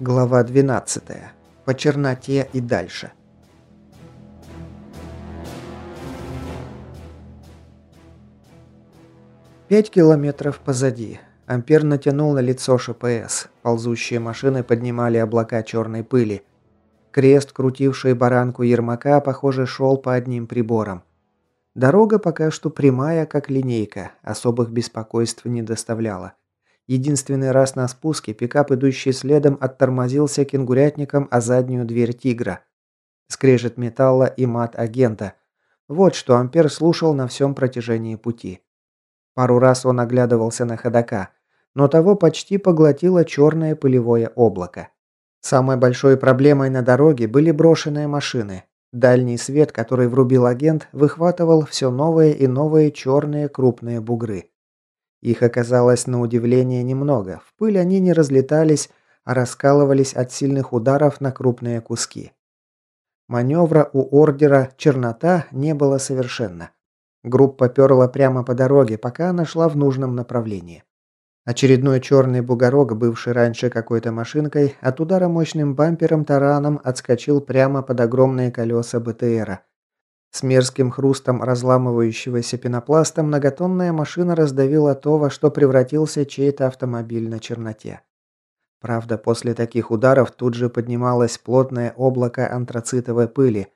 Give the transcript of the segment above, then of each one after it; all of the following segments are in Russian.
Глава 12. По черноте и дальше. Пять километров позади. Ампер натянул на лицо ШПС. Ползущие машины поднимали облака черной пыли. Крест, крутивший баранку Ермака, похоже, шел по одним приборам. Дорога пока что прямая, как линейка, особых беспокойств не доставляла. Единственный раз на спуске пикап, идущий следом, оттормозился кенгурятником о заднюю дверь «Тигра». Скрежет металла и мат агента. Вот что Ампер слушал на всем протяжении пути. Пару раз он оглядывался на ходока, но того почти поглотило черное пылевое облако. Самой большой проблемой на дороге были брошенные машины. Дальний свет, который врубил агент, выхватывал все новые и новые черные крупные бугры. Их оказалось на удивление немного. В пыль они не разлетались, а раскалывались от сильных ударов на крупные куски. Маневра у ордера «Чернота» не было совершенно. Группа перла прямо по дороге, пока она шла в нужном направлении. Очередной черный бугорок, бывший раньше какой-то машинкой, от удара мощным бампером-тараном отскочил прямо под огромные колеса БТРа, с мерзким хрустом разламывающегося пенопласта многотонная машина раздавила то, во что превратился чей-то автомобиль на черноте. Правда, после таких ударов тут же поднималось плотное облако антрацитовой пыли,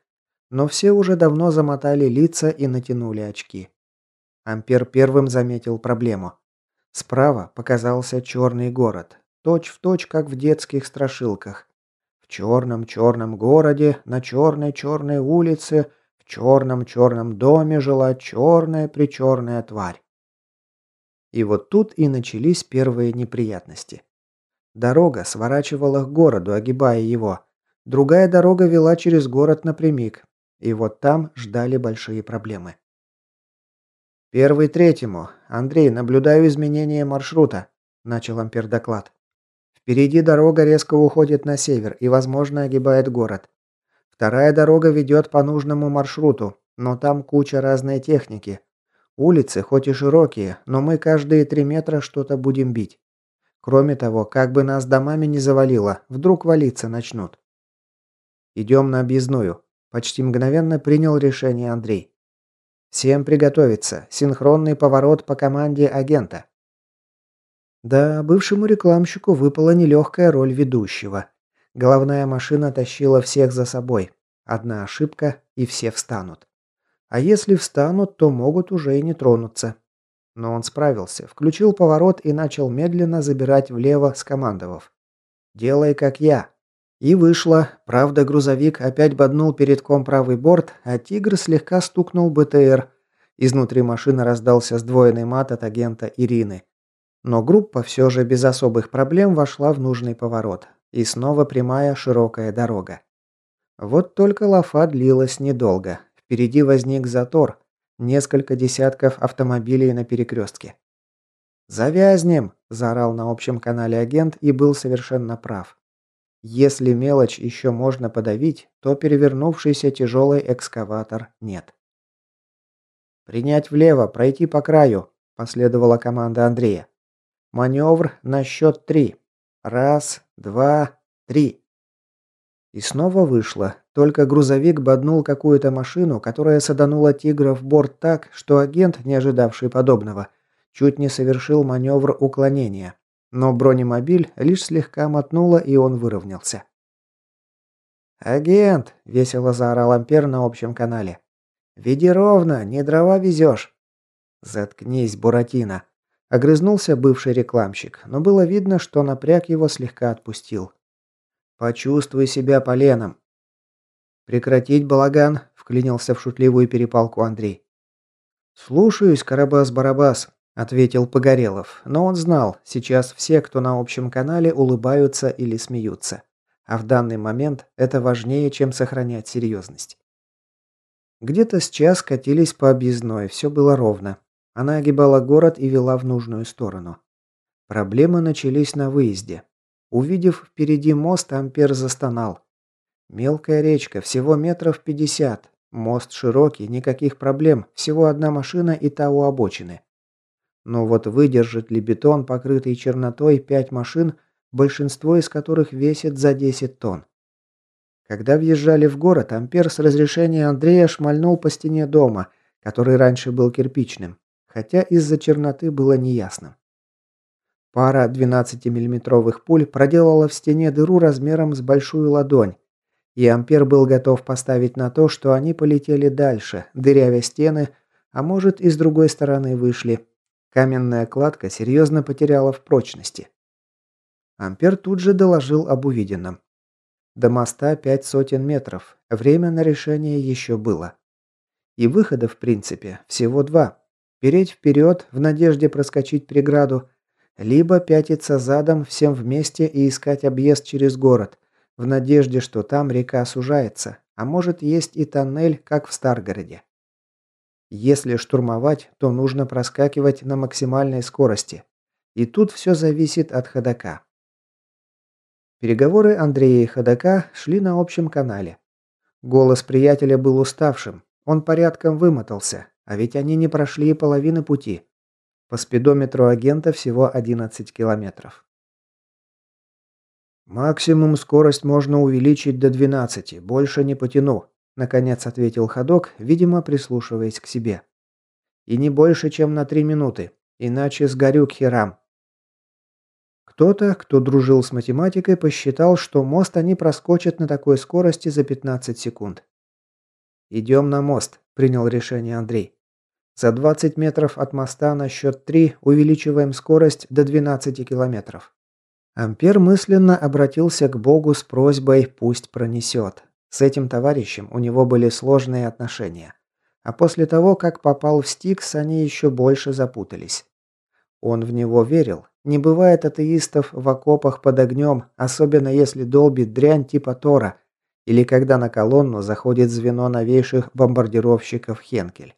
но все уже давно замотали лица и натянули очки. Ампер первым заметил проблему. Справа показался черный город, точь-в-точь, точь, как в детских страшилках. В черном-черном городе, на черной-черной улице – в черном-черном доме жила черная-причерная тварь. И вот тут и начались первые неприятности. Дорога сворачивала к городу, огибая его. Другая дорога вела через город напрямик. И вот там ждали большие проблемы. «Первый третьему. Андрей, наблюдаю изменения маршрута», – начал Ампер доклад. «Впереди дорога резко уходит на север и, возможно, огибает город. Вторая дорога ведет по нужному маршруту, но там куча разной техники. Улицы хоть и широкие, но мы каждые три метра что-то будем бить. Кроме того, как бы нас домами не завалило, вдруг валиться начнут. Идем на объездную. Почти мгновенно принял решение Андрей. Всем приготовиться. Синхронный поворот по команде агента. Да, бывшему рекламщику выпала нелегкая роль ведущего. Головная машина тащила всех за собой. Одна ошибка, и все встанут. А если встанут, то могут уже и не тронуться. Но он справился, включил поворот и начал медленно забирать влево, скомандовав. «Делай, как я». И вышло. Правда, грузовик опять боднул передком правый борт, а «Тигр» слегка стукнул БТР. Изнутри машины раздался сдвоенный мат от агента Ирины. Но группа все же без особых проблем вошла в нужный поворот. И снова прямая широкая дорога. Вот только лафа длилась недолго. Впереди возник затор. Несколько десятков автомобилей на перекрестке. «Завязнем!» – заорал на общем канале агент и был совершенно прав. Если мелочь еще можно подавить, то перевернувшийся тяжелый экскаватор нет. «Принять влево, пройти по краю», – последовала команда Андрея. «Маневр на счет три. Раз, два, три. И снова вышло. Только грузовик боднул какую-то машину, которая саданула тигра в борт так, что агент, не ожидавший подобного, чуть не совершил маневр уклонения. Но бронемобиль лишь слегка мотнуло, и он выровнялся. «Агент!» – весело заорал Ампер на общем канале. «Веди ровно, не дрова везешь!» «Заткнись, Буратино!» Огрызнулся бывший рекламщик, но было видно, что напряг его слегка отпустил. «Почувствуй себя поленом». «Прекратить балаган», — вклинился в шутливую перепалку Андрей. «Слушаюсь, Карабас-Барабас», — ответил Погорелов, но он знал, сейчас все, кто на общем канале, улыбаются или смеются. А в данный момент это важнее, чем сохранять серьезность. Где-то с час катились по объездной, все было ровно. Она огибала город и вела в нужную сторону. Проблемы начались на выезде. Увидев впереди мост, Ампер застонал. Мелкая речка, всего метров пятьдесят. Мост широкий, никаких проблем, всего одна машина и та у обочины. Но вот выдержит ли бетон, покрытый чернотой, пять машин, большинство из которых весит за 10 тонн. Когда въезжали в город, Ампер с разрешения Андрея шмальнул по стене дома, который раньше был кирпичным, хотя из-за черноты было неясно. Пара 12-миллиметровых пуль проделала в стене дыру размером с большую ладонь, и Ампер был готов поставить на то, что они полетели дальше, дырявя стены, а может и с другой стороны вышли. Каменная кладка серьезно потеряла в прочности. Ампер тут же доложил об увиденном. До моста пять сотен метров, время на решение еще было. И выхода, в принципе, всего два. Переть вперед в надежде проскочить преграду, либо пятиться задом всем вместе и искать объезд через город, в надежде, что там река сужается, а может есть и тоннель, как в Старгороде. Если штурмовать, то нужно проскакивать на максимальной скорости. И тут все зависит от ходока. Переговоры Андрея и ходока шли на общем канале. Голос приятеля был уставшим, он порядком вымотался, а ведь они не прошли и половины пути. По спидометру агента всего 11 километров. «Максимум скорость можно увеличить до 12, больше не потяну», – наконец ответил ходок, видимо, прислушиваясь к себе. «И не больше, чем на 3 минуты, иначе сгорю к херам». Кто-то, кто дружил с математикой, посчитал, что мост они проскочат на такой скорости за 15 секунд. «Идем на мост», – принял решение Андрей. За 20 метров от моста на счет 3 увеличиваем скорость до 12 километров. Ампер мысленно обратился к Богу с просьбой «пусть пронесет». С этим товарищем у него были сложные отношения. А после того, как попал в Стикс, они еще больше запутались. Он в него верил. Не бывает атеистов в окопах под огнем, особенно если долбит дрянь типа Тора, или когда на колонну заходит звено новейших бомбардировщиков Хенкель.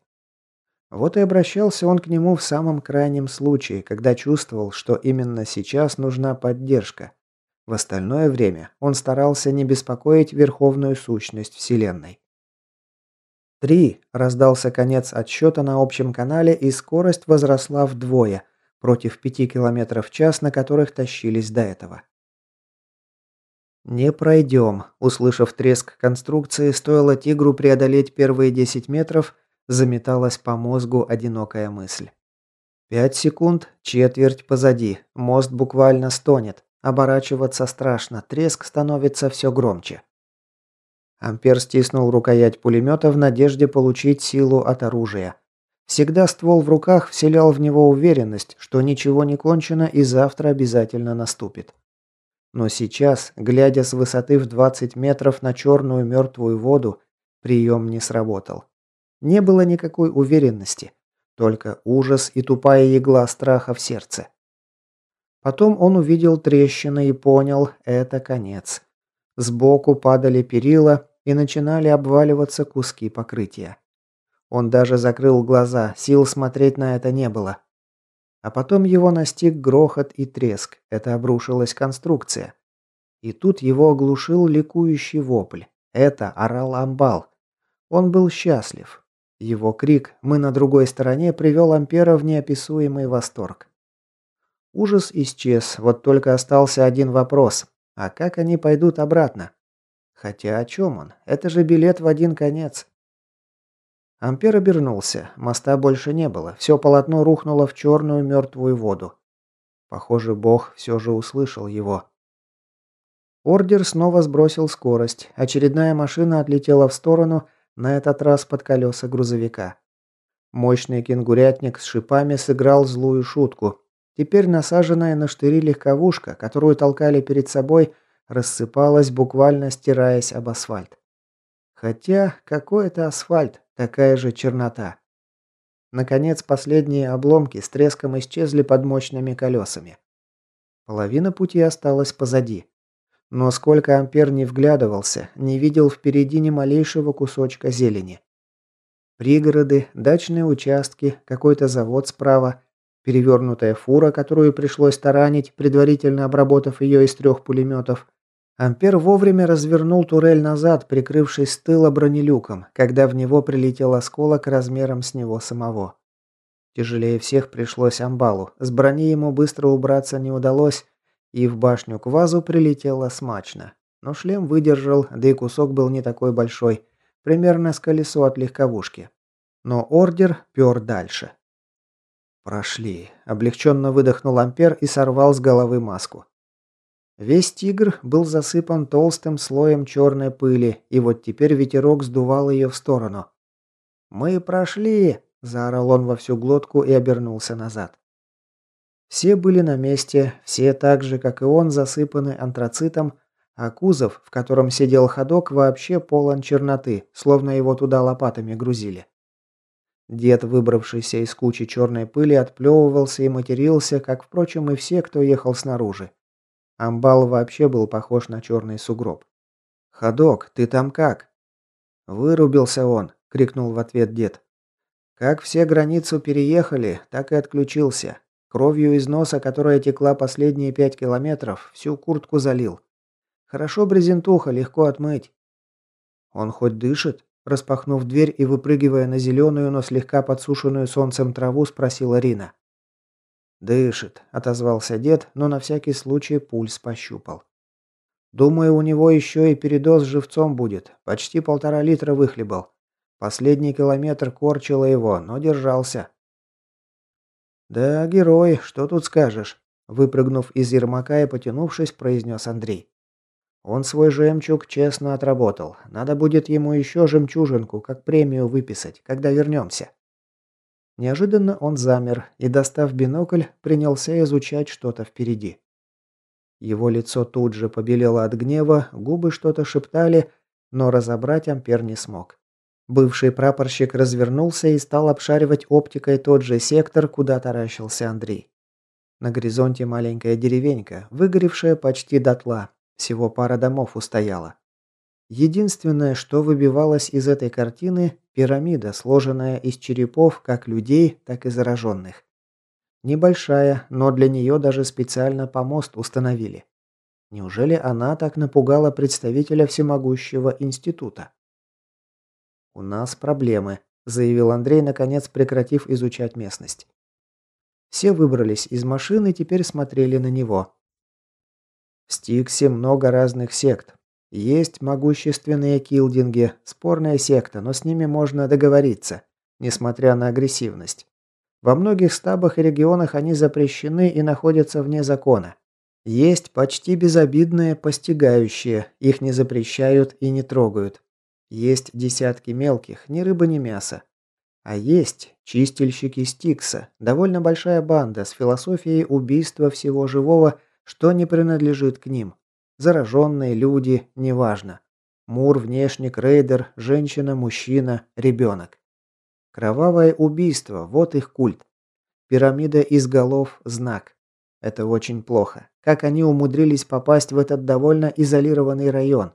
Вот и обращался он к нему в самом крайнем случае, когда чувствовал, что именно сейчас нужна поддержка. В остальное время он старался не беспокоить верховную сущность Вселенной. «Три!» – раздался конец отсчета на общем канале, и скорость возросла вдвое, против пяти километров в час, на которых тащились до этого. «Не пройдем», – услышав треск конструкции, стоило тигру преодолеть первые 10 метров – заметалась по мозгу одинокая мысль. Пять секунд, четверть позади, мост буквально стонет, оборачиваться страшно, треск становится все громче. Ампер стиснул рукоять пулемета в надежде получить силу от оружия. Всегда ствол в руках вселял в него уверенность, что ничего не кончено и завтра обязательно наступит. Но сейчас, глядя с высоты в 20 метров на черную мертвую воду, прием не сработал. Не было никакой уверенности, только ужас и тупая игла страха в сердце. Потом он увидел трещины и понял – это конец. Сбоку падали перила и начинали обваливаться куски покрытия. Он даже закрыл глаза, сил смотреть на это не было. А потом его настиг грохот и треск, это обрушилась конструкция. И тут его оглушил ликующий вопль. Это орал Амбал. Он был счастлив, его крик «Мы на другой стороне» привел Ампера в неописуемый восторг. Ужас исчез, вот только остался один вопрос. А как они пойдут обратно? Хотя о чем он? Это же билет в один конец. Ампер обернулся. Моста больше не было. Все полотно рухнуло в черную мертвую воду. Похоже, Бог все же услышал его. Ордер снова сбросил скорость. Очередная машина отлетела в сторону, на этот раз под колеса грузовика. Мощный кенгурятник с шипами сыграл злую шутку. Теперь насаженная на штыри легковушка, которую толкали перед собой, рассыпалась, буквально стираясь об асфальт. Хотя, какой это асфальт, такая же чернота. Наконец, последние обломки с треском исчезли под мощными колесами. Половина пути осталась позади. Но сколько Ампер не вглядывался, не видел впереди ни малейшего кусочка зелени. Пригороды, дачные участки, какой-то завод справа, перевернутая фура, которую пришлось таранить, предварительно обработав ее из трех пулеметов. Ампер вовремя развернул турель назад, прикрывшись с тыла бронелюком, когда в него прилетел осколок размером с него самого. Тяжелее всех пришлось Амбалу. С брони ему быстро убраться не удалось, И в башню к вазу прилетело смачно. Но шлем выдержал, да и кусок был не такой большой, примерно с колесо от легковушки. Но ордер пер дальше. «Прошли», – облегченно выдохнул Ампер и сорвал с головы маску. Весь тигр был засыпан толстым слоем черной пыли, и вот теперь ветерок сдувал ее в сторону. «Мы прошли!» – заорал он во всю глотку и обернулся назад. Все были на месте, все так же, как и он, засыпаны антрацитом, а кузов, в котором сидел ходок, вообще полон черноты, словно его туда лопатами грузили. Дед, выбравшийся из кучи черной пыли, отплевывался и матерился, как, впрочем, и все, кто ехал снаружи. Амбал вообще был похож на черный сугроб. «Ходок, ты там как?» «Вырубился он», — крикнул в ответ дед. «Как все границу переехали, так и отключился. Кровью из носа, которая текла последние пять километров, всю куртку залил. Хорошо брезентуха, легко отмыть». «Он хоть дышит?» Распахнув дверь и выпрыгивая на зеленую, но слегка подсушенную солнцем траву, спросила Рина. «Дышит», – отозвался дед, но на всякий случай пульс пощупал. «Думаю, у него еще и передоз живцом будет. Почти полтора литра выхлебал. Последний километр корчило его, но держался». «Да, герой, что тут скажешь?» Выпрыгнув из ермака и потянувшись, произнес Андрей. «Он свой жемчуг честно отработал. Надо будет ему еще жемчужинку, как премию выписать, когда вернемся». Неожиданно он замер и, достав бинокль, принялся изучать что-то впереди. Его лицо тут же побелело от гнева, губы что-то шептали, но разобрать Ампер не смог. Бывший прапорщик развернулся и стал обшаривать оптикой тот же сектор, куда таращился Андрей. На горизонте маленькая деревенька, выгоревшая почти дотла. Всего пара домов устояла. Единственное, что выбивалось из этой картины – пирамида, сложенная из черепов как людей, так и зараженных. Небольшая, но для нее даже специально помост установили. Неужели она так напугала представителя всемогущего института? «У нас проблемы», – заявил Андрей, наконец прекратив изучать местность. Все выбрались из машины и теперь смотрели на него. В Стиксе много разных сект, есть могущественные килдинги, спорная секта, но с ними можно договориться, несмотря на агрессивность. Во многих стабах и регионах они запрещены и находятся вне закона. Есть почти безобидные постигающие, их не запрещают и не трогают. Есть десятки мелких, ни рыба, ни мясо. А есть чистильщики Стикса, довольно большая банда с философией убийства всего живого, что не принадлежит к ним. Зараженные люди, неважно. Мур, внешник, рейдер, женщина, мужчина, ребенок. Кровавое убийство – вот их культ. Пирамида из голов – знак. Это очень плохо. Как они умудрились попасть в этот довольно изолированный район?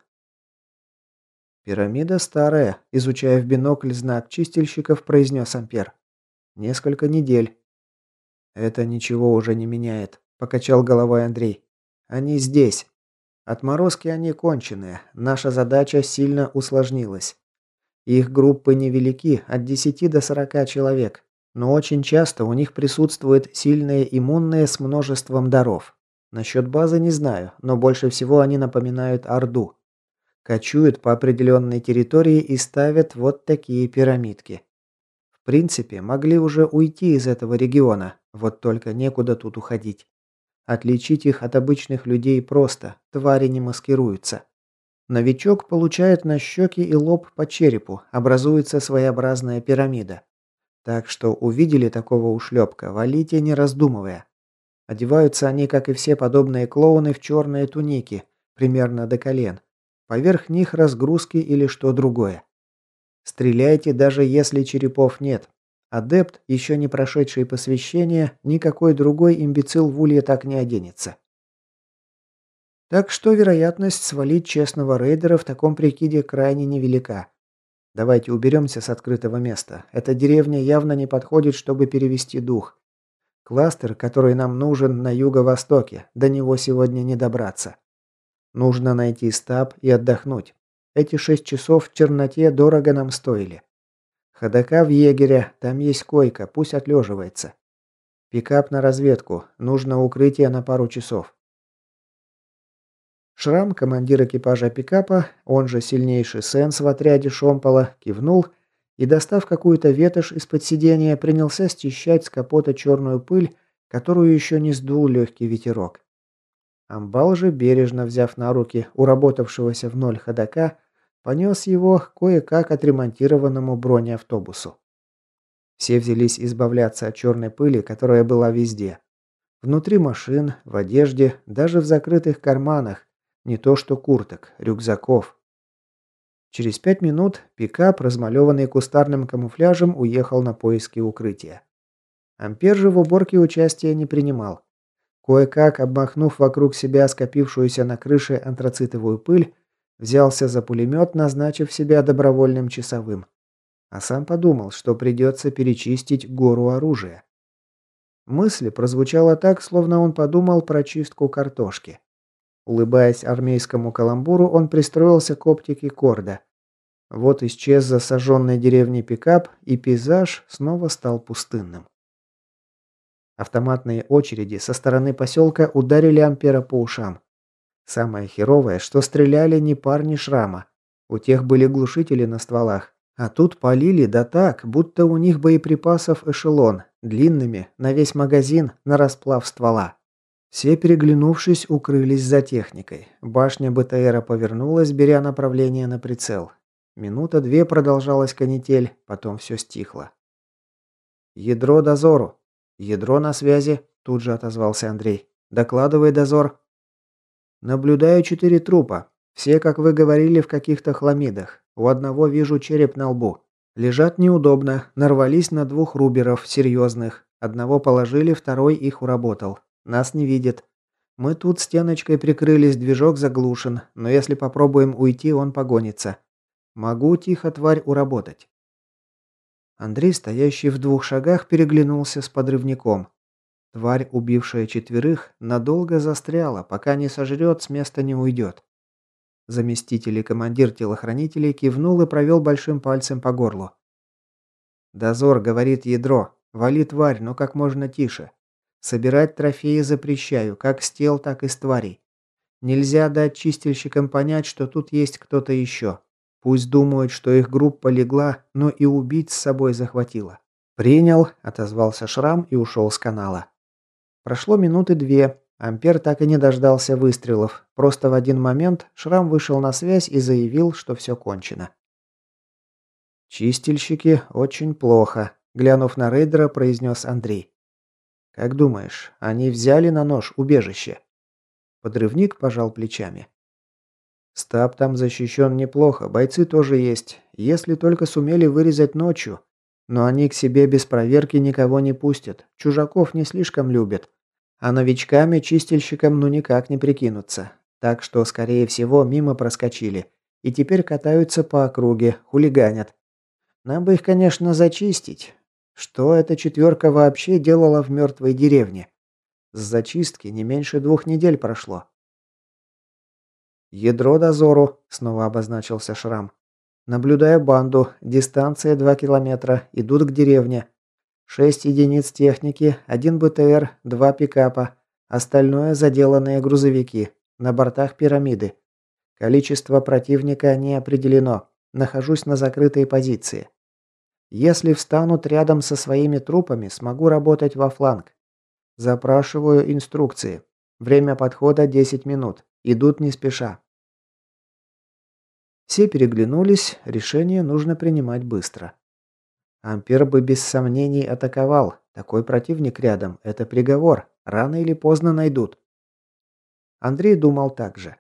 «Пирамида старая», – изучая в бинокль знак чистильщиков, произнес Ампер. «Несколько недель». «Это ничего уже не меняет», – покачал головой Андрей. «Они здесь. Отморозки они конченые. Наша задача сильно усложнилась. Их группы невелики, от 10 до 40 человек. Но очень часто у них присутствуют сильные иммунные с множеством даров. Насчет базы не знаю, но больше всего они напоминают Орду. Кочуют по определенной территории и ставят вот такие пирамидки. В принципе, могли уже уйти из этого региона, вот только некуда тут уходить. Отличить их от обычных людей просто, твари не маскируются. Новичок получает на щеки и лоб по черепу, образуется своеобразная пирамида. Так что увидели такого ушлепка, валите не раздумывая. Одеваются они, как и все подобные клоуны, в черные туники, примерно до колен. Поверх них разгрузки или что другое. Стреляйте, даже если черепов нет, Адепт, еще не прошедший посвящение, никакой другой имбецил в улье так не оденется. Так что вероятность свалить честного рейдера в таком прикиде крайне невелика. Давайте уберемся с открытого места. Эта деревня явно не подходит, чтобы перевести дух. Кластер, который нам нужен на юго-востоке, до него сегодня не добраться. Нужно найти стаб и отдохнуть. Эти шесть часов в черноте дорого нам стоили. Ходока в егеря, там есть койка, пусть отлеживается. Пикап на разведку, нужно укрытие на пару часов. Шрам, командир экипажа пикапа, он же сильнейший сенс в отряде Шомпола, кивнул и, достав какую-то ветошь из-под сидения, принялся стещать с капота черную пыль, которую еще не сдул легкий ветерок. Амбал же, бережно взяв на руки уработавшегося в ноль ходока, понес его кое-как отремонтированному бронеавтобусу. Все взялись избавляться от черной пыли, которая была везде. Внутри машин, в одежде, даже в закрытых карманах, не то что курток, рюкзаков. Через пять минут пикап, размалеванный кустарным камуфляжем, уехал на поиски укрытия. Ампер же в уборке участия не принимал. Кое-как, обмахнув вокруг себя скопившуюся на крыше антрацитовую пыль, взялся за пулемет, назначив себя добровольным часовым. А сам подумал, что придется перечистить гору оружия. Мысль прозвучала так, словно он подумал про чистку картошки. Улыбаясь армейскому каламбуру, он пристроился к оптике Корда. Вот исчез за сожженной деревней пикап, и пейзаж снова стал пустынным. Автоматные очереди со стороны поселка ударили Ампера по ушам. Самое херовое, что стреляли не парни шрама. У тех были глушители на стволах. А тут полили да так, будто у них боеприпасов эшелон, длинными, на весь магазин, на расплав ствола. Все, переглянувшись, укрылись за техникой. Башня БТРа повернулась, беря направление на прицел. Минута-две продолжалась канитель, потом все стихло. «Ядро дозору!» «Ядро на связи», – тут же отозвался Андрей. «Докладывай, дозор». «Наблюдаю четыре трупа. Все, как вы говорили, в каких-то хламидах. У одного вижу череп на лбу. Лежат неудобно, нарвались на двух руберов, серьезных. Одного положили, второй их уработал. Нас не видит. Мы тут стеночкой прикрылись, движок заглушен, но если попробуем уйти, он погонится. Могу тихо тварь уработать. Андрей, стоящий в двух шагах, переглянулся с подрывником. Тварь, убившая четверых, надолго застряла, пока не сожрет, с места не уйдет. Заместитель и командир телохранителей кивнул и провел большим пальцем по горлу. «Дозор, — говорит ядро, — вали тварь, но как можно тише. Собирать трофеи запрещаю, как с тел, так и с тварей. Нельзя дать чистильщикам понять, что тут есть кто-то еще. Пусть думают, что их группа легла, но и убить с собой захватила. «Принял», – отозвался Шрам и ушел с канала. Прошло минуты две. Ампер так и не дождался выстрелов. Просто в один момент Шрам вышел на связь и заявил, что все кончено. «Чистильщики очень плохо», – глянув на рейдера, произнес Андрей. «Как думаешь, они взяли на нож убежище?» Подрывник пожал плечами. Стаб там защищен неплохо, бойцы тоже есть, если только сумели вырезать ночью. Но они к себе без проверки никого не пустят, чужаков не слишком любят. А новичками, чистильщикам ну никак не прикинуться. Так что, скорее всего, мимо проскочили. И теперь катаются по округе, хулиганят. Нам бы их, конечно, зачистить. Что эта четверка вообще делала в мертвой деревне? С зачистки не меньше двух недель прошло. «Ядро дозору», — снова обозначился Шрам. «Наблюдаю банду. Дистанция 2 километра. Идут к деревне. Шесть единиц техники, один БТР, два пикапа. Остальное заделанные грузовики. На бортах пирамиды. Количество противника не определено. Нахожусь на закрытой позиции. Если встанут рядом со своими трупами, смогу работать во фланг. Запрашиваю инструкции. Время подхода 10 минут. Идут не спеша. Все переглянулись, решение нужно принимать быстро. Ампер бы без сомнений атаковал. Такой противник рядом – это приговор. Рано или поздно найдут. Андрей думал так же.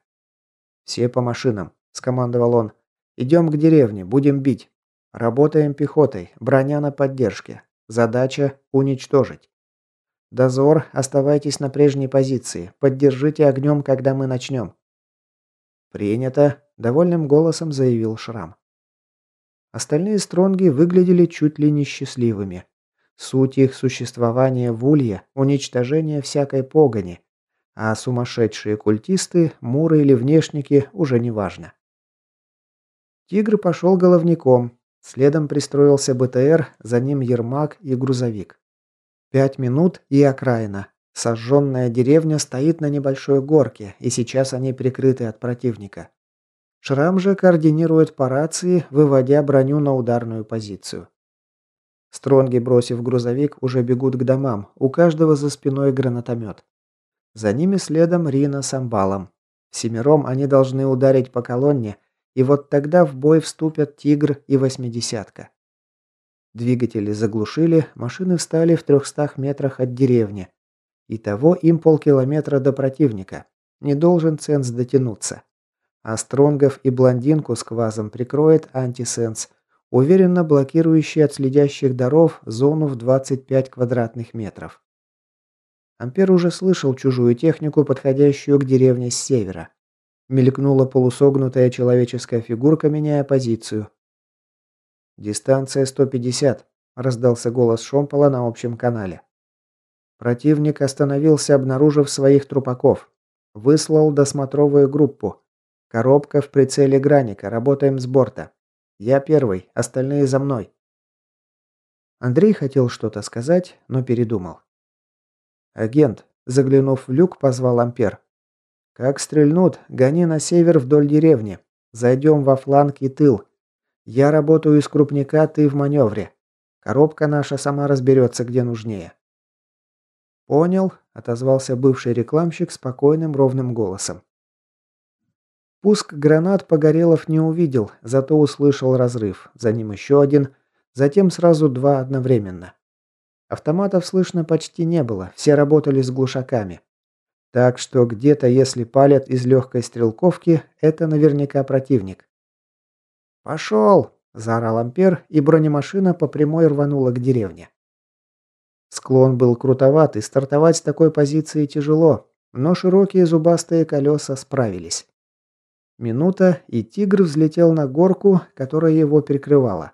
«Все по машинам», – скомандовал он. «Идем к деревне, будем бить. Работаем пехотой, броня на поддержке. Задача – уничтожить. «Дозор, оставайтесь на прежней позиции. Поддержите огнем, когда мы начнем». «Принято», – довольным голосом заявил Шрам. Остальные стронги выглядели чуть ли не счастливыми. Суть их существования в Улье – уничтожение всякой погони, а сумасшедшие культисты, муры или внешники – уже не важно. Тигр пошел головником, следом пристроился БТР, за ним Ермак и грузовик. Пять минут и окраина. Сожженная деревня стоит на небольшой горке, и сейчас они прикрыты от противника. Шрам же координирует по рации, выводя броню на ударную позицию. Стронги, бросив грузовик, уже бегут к домам, у каждого за спиной гранатомет. За ними следом Рина с Амбалом. Семером они должны ударить по колонне, и вот тогда в бой вступят «Тигр» и «восьмидесятка». Двигатели заглушили, машины встали в трехстах метрах от деревни. Итого им полкилометра до противника. Не должен Ценс дотянуться. А Стронгов и блондинку с квазом прикроет антисенс, уверенно блокирующий от следящих даров зону в 25 квадратных метров. Ампер уже слышал чужую технику, подходящую к деревне с севера. Мелькнула полусогнутая человеческая фигурка, меняя позицию. «Дистанция 150», – раздался голос Шомпола на общем канале. Противник остановился, обнаружив своих трупаков. Выслал досмотровую группу. Коробка в прицеле Граника. Работаем с борта. Я первый, остальные за мной. Андрей хотел что-то сказать, но передумал. Агент, заглянув в люк, позвал Ампер. Как стрельнут, гони на север вдоль деревни. Зайдем во фланг и тыл. Я работаю из крупника, ты в маневре. Коробка наша сама разберется, где нужнее. «Понял», – отозвался бывший рекламщик спокойным ровным голосом. Пуск гранат Погорелов не увидел, зато услышал разрыв. За ним еще один, затем сразу два одновременно. Автоматов слышно почти не было, все работали с глушаками. Так что где-то, если палят из легкой стрелковки, это наверняка противник. «Пошел!» – заорал Ампер, и бронемашина по прямой рванула к деревне. Склон был крутоват, и стартовать с такой позиции тяжело, но широкие зубастые колеса справились. Минута, и тигр взлетел на горку, которая его перекрывала.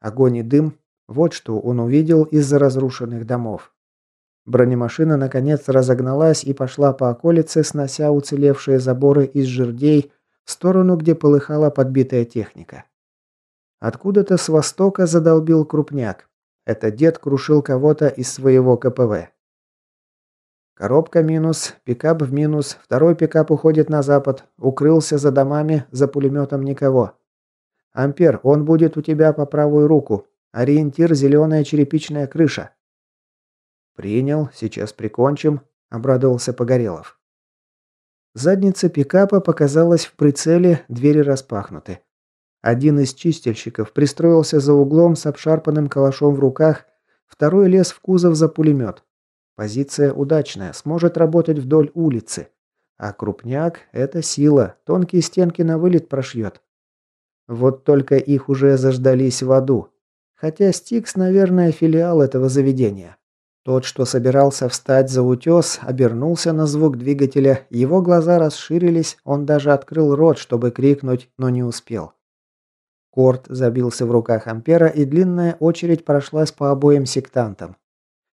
Огонь и дым – вот что он увидел из-за разрушенных домов. Бронемашина наконец разогналась и пошла по околице, снося уцелевшие заборы из жердей в сторону, где полыхала подбитая техника. Откуда-то с востока задолбил крупняк. Это дед крушил кого-то из своего КПВ. Коробка минус, пикап в минус, второй пикап уходит на запад, укрылся за домами, за пулеметом никого. Ампер, он будет у тебя по правую руку. Ориентир зеленая черепичная крыша. Принял, сейчас прикончим, обрадовался Погорелов. Задница пикапа показалась в прицеле, двери распахнуты. Один из чистильщиков пристроился за углом с обшарпанным калашом в руках, второй лез в кузов за пулемет. Позиция удачная, сможет работать вдоль улицы. А крупняк – это сила, тонкие стенки на вылет прошьет. Вот только их уже заждались в аду. Хотя Стикс, наверное, филиал этого заведения. Тот, что собирался встать за утес, обернулся на звук двигателя, его глаза расширились, он даже открыл рот, чтобы крикнуть, но не успел. Корт забился в руках Ампера, и длинная очередь прошлась по обоим сектантам.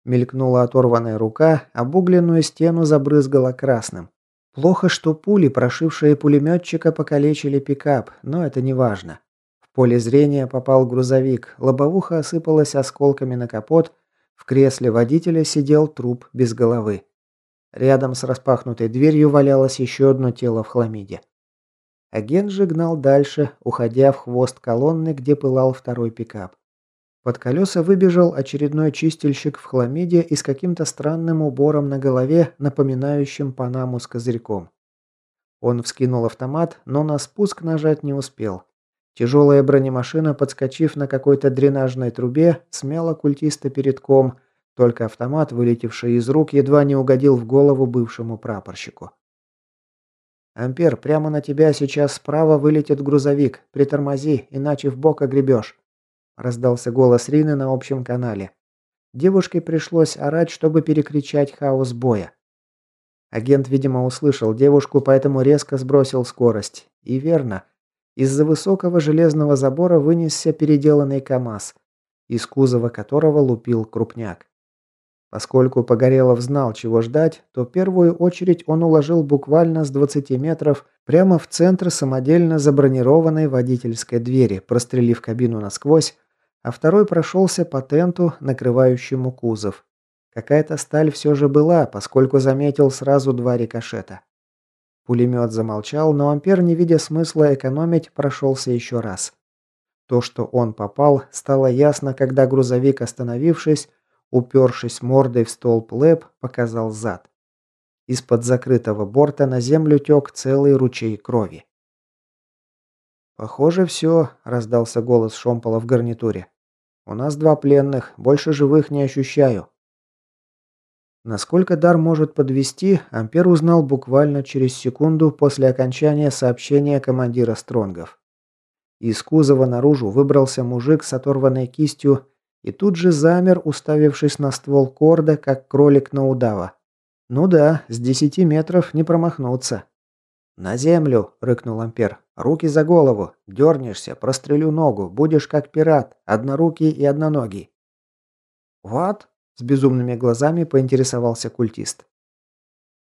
Мелькнула оторванная рука, обугленную стену забрызгала красным. Плохо, что пули, прошившие пулеметчика, покалечили пикап, но это не важно. В поле зрения попал грузовик, лобовуха осыпалась осколками на капот, в кресле водителя сидел труп без головы. Рядом с распахнутой дверью валялось еще одно тело в хламиде. Агент же гнал дальше, уходя в хвост колонны, где пылал второй пикап. Под колеса выбежал очередной чистильщик в хламиде и с каким-то странным убором на голове, напоминающим панаму с козырьком. Он вскинул автомат, но на спуск нажать не успел. Тяжелая бронемашина, подскочив на какой-то дренажной трубе, смяла культиста перед ком, только автомат, вылетевший из рук, едва не угодил в голову бывшему прапорщику. «Ампер, прямо на тебя сейчас справа вылетит грузовик. Притормози, иначе в бок огребешь», – раздался голос Рины на общем канале. Девушке пришлось орать, чтобы перекричать хаос боя. Агент, видимо, услышал девушку, поэтому резко сбросил скорость. И верно. Из-за высокого железного забора вынесся переделанный КАМАЗ, из кузова которого лупил крупняк. Поскольку Погорелов знал, чего ждать, то первую очередь он уложил буквально с 20 метров прямо в центр самодельно забронированной водительской двери, прострелив кабину насквозь, а второй прошелся по тенту, накрывающему кузов. Какая-то сталь все же была, поскольку заметил сразу два рикошета. Пулемет замолчал, но Ампер, не видя смысла экономить, прошелся еще раз. То, что он попал, стало ясно, когда грузовик, остановившись, упершись мордой в столб ЛЭП, показал зад. Из-под закрытого борта на землю тек целый ручей крови. «Похоже, все», – раздался голос Шомпола в гарнитуре. «У нас два пленных, больше живых не ощущаю». Насколько дар может подвести, Ампер узнал буквально через секунду после окончания сообщения командира Стронгов. Из кузова наружу выбрался мужик с оторванной кистью и тут же замер, уставившись на ствол корда, как кролик на удава. Ну да, с десяти метров не промахнуться. «На землю!» – рыкнул Ампер. «Руки за голову! Дернешься, прострелю ногу, будешь как пират, однорукий и одноногий!» «Вот!» С безумными глазами поинтересовался культист.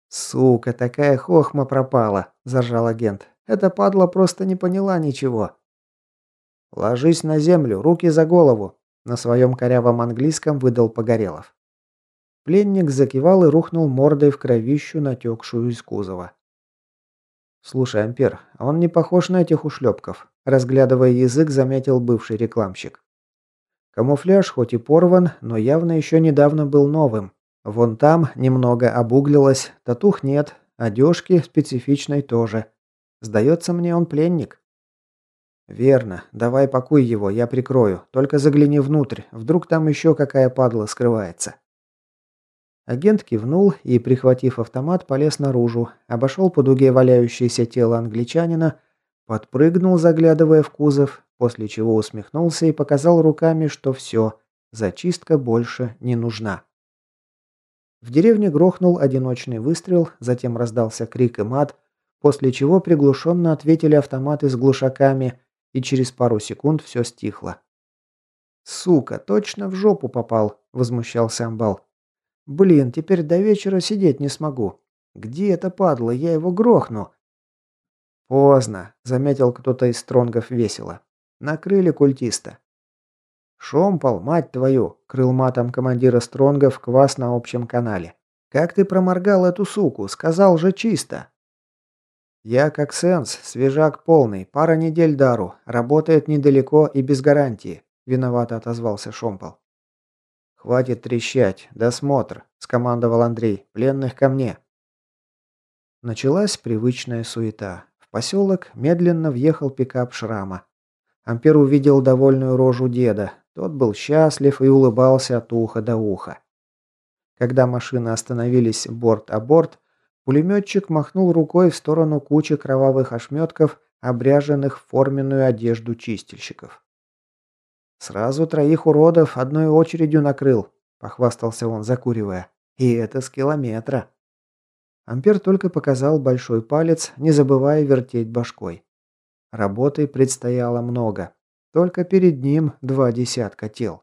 «Сука, такая хохма пропала!» – заржал агент. «Эта падла просто не поняла ничего». «Ложись на землю, руки за голову!» – на своем корявом английском выдал Погорелов. Пленник закивал и рухнул мордой в кровищу, натекшую из кузова. «Слушай, Ампер, он не похож на этих ушлепков», – разглядывая язык, заметил бывший рекламщик. Камуфляж хоть и порван, но явно еще недавно был новым. Вон там немного обуглилось, татух нет, одежки специфичной тоже. Сдается мне, он пленник. Верно. Давай пакуй его, я прикрою. Только загляни внутрь, вдруг там еще какая падла скрывается. Агент кивнул и, прихватив автомат, полез наружу, обошел по дуге валяющееся тело англичанина, подпрыгнул, заглядывая в кузов, после чего усмехнулся и показал руками, что все, зачистка больше не нужна. В деревне грохнул одиночный выстрел, затем раздался крик и мат, после чего приглушенно ответили автоматы с глушаками, и через пару секунд все стихло. «Сука, точно в жопу попал!» – возмущался Амбал. «Блин, теперь до вечера сидеть не смогу. Где это падла? Я его грохну!» «Поздно», – заметил кто-то из стронгов весело. Накрыли культиста. «Шомпол, мать твою!» – крыл матом командира Стронгов квас на общем канале. «Как ты проморгал эту суку? Сказал же чисто!» «Я как сенс, свежак полный, пара недель дару, работает недалеко и без гарантии», – виновато отозвался Шомпол. «Хватит трещать, досмотр», – скомандовал Андрей. «Пленных ко мне». Началась привычная суета. В поселок медленно въехал пикап Шрама. Ампер увидел довольную рожу деда. Тот был счастлив и улыбался от уха до уха. Когда машины остановились борт о борт, пулеметчик махнул рукой в сторону кучи кровавых ошметков, обряженных в форменную одежду чистильщиков. «Сразу троих уродов одной очередью накрыл», – похвастался он, закуривая. «И это с километра». Ампер только показал большой палец, не забывая вертеть башкой. Работы предстояло много. Только перед ним два десятка тел.